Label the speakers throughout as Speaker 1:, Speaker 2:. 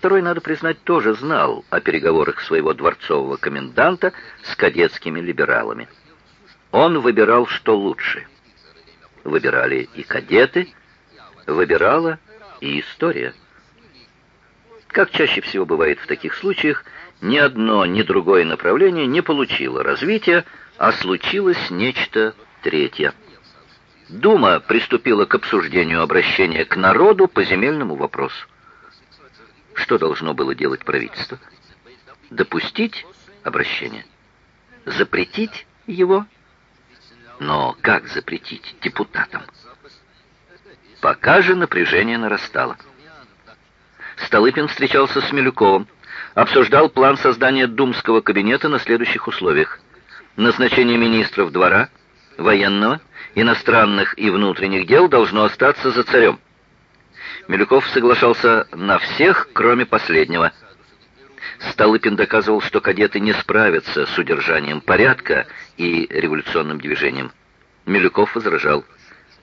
Speaker 1: II, надо признать, тоже знал о переговорах своего дворцового коменданта с кадетскими либералами. Он выбирал, что лучше. Выбирали и кадеты, выбирала и история. Как чаще всего бывает в таких случаях, ни одно, ни другое направление не получило развития, а случилось нечто третье. Дума приступила к обсуждению обращения к народу по земельному вопросу. Что должно было делать правительство? Допустить обращение? Запретить его? Но как запретить депутатам? Пока же напряжение нарастало. Столыпин встречался с Милюковым, обсуждал план создания думского кабинета на следующих условиях. Назначение министров двора, военного, иностранных и внутренних дел должно остаться за царем. Милюков соглашался на всех, кроме последнего. Столыпин доказывал, что кадеты не справятся с удержанием порядка и революционным движением. Милюков возражал.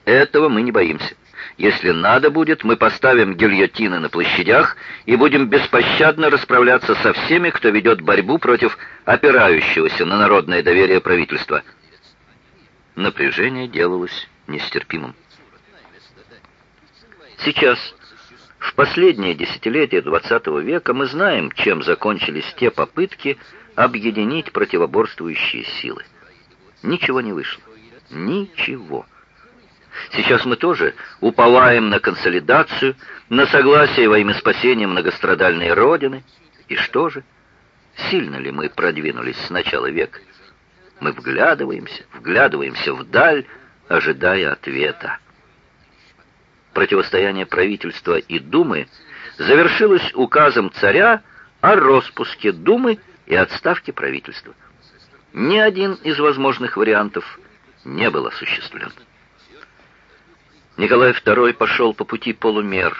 Speaker 1: «Этого мы не боимся. Если надо будет, мы поставим гильотины на площадях и будем беспощадно расправляться со всеми, кто ведет борьбу против опирающегося на народное доверие правительства». Напряжение делалось нестерпимым. Сейчас, в последнее десятилетие XX века, мы знаем, чем закончились те попытки объединить противоборствующие силы. Ничего не вышло. Ничего. Сейчас мы тоже уповаем на консолидацию, на согласие во имя спасения многострадальной Родины. И что же? Сильно ли мы продвинулись с начала века? Мы вглядываемся, вглядываемся вдаль, ожидая ответа. Противостояние правительства и Думы завершилось указом царя о распуске Думы и отставке правительства. Ни один из возможных вариантов не был осуществлен. Николай II пошел по пути полумер,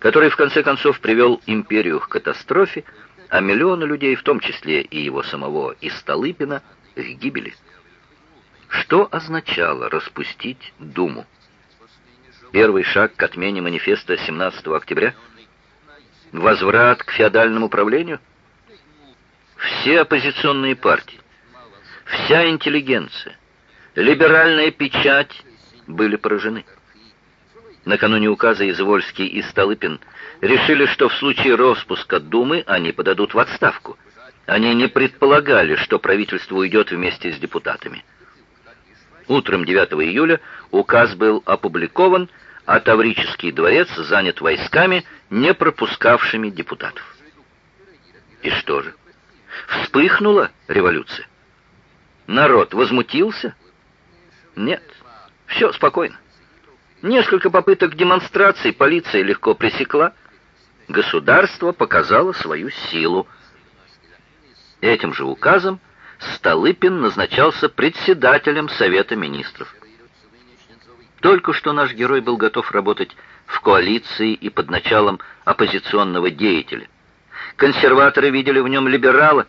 Speaker 1: который в конце концов привел империю к катастрофе, а миллионы людей, в том числе и его самого, и Столыпина, к гибели. Что означало распустить Думу? Первый шаг к отмене манифеста 17 октября? Возврат к феодальному правлению? Все оппозиционные партии, вся интеллигенция, либеральная печать были поражены. Накануне указа Извольский и Столыпин решили, что в случае распуска Думы они подадут в отставку. Они не предполагали, что правительство уйдет вместе с депутатами. Утром 9 июля указ был опубликован, а Таврический дворец занят войсками, не пропускавшими депутатов. И что же? Вспыхнула революция? Народ возмутился? Нет, все спокойно. Несколько попыток демонстраций полиция легко пресекла. Государство показало свою силу. Этим же указом Столыпин назначался председателем Совета министров. Только что наш герой был готов работать в коалиции и под началом оппозиционного деятеля. Консерваторы видели в нем либерала,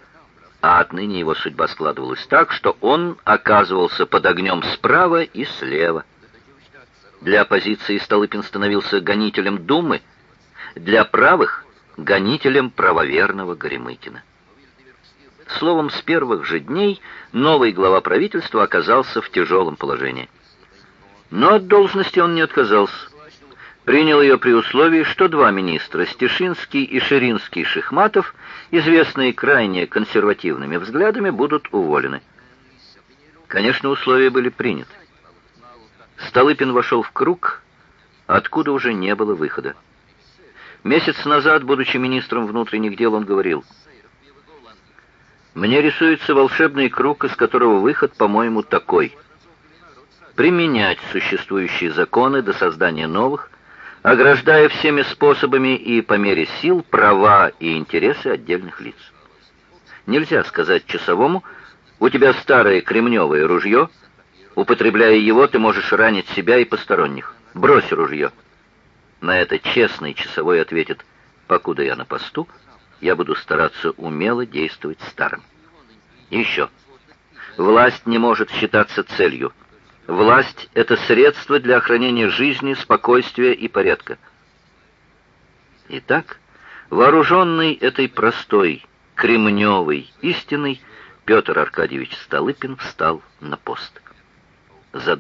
Speaker 1: а отныне его судьба складывалась так, что он оказывался под огнем справа и слева. Для оппозиции Столыпин становился гонителем Думы, для правых — гонителем правоверного Горемыкина. Словом, с первых же дней новый глава правительства оказался в тяжелом положении. Но от должности он не отказался. Принял ее при условии, что два министра, Стешинский и Ширинский Шихматов, известные крайне консервативными взглядами, будут уволены. Конечно, условия были приняты. Столыпин вошел в круг, откуда уже не было выхода. Месяц назад, будучи министром внутренних дел, он говорил, «Мне рисуется волшебный круг, из которого выход, по-моему, такой — применять существующие законы до создания новых, ограждая всеми способами и по мере сил права и интересы отдельных лиц. Нельзя сказать часовому, у тебя старое кремневое ружье, употребляя его, ты можешь ранить себя и посторонних. Брось ружье. На это честный часовой ответит, покуда я на посту, я буду стараться умело действовать старым. еще. Власть не может считаться целью. Власть — это средство для охранения жизни, спокойствия и порядка. Итак, Вооруженный этой простой, кремневой истиной, Петр Аркадьевич Столыпин встал на пост. Задумался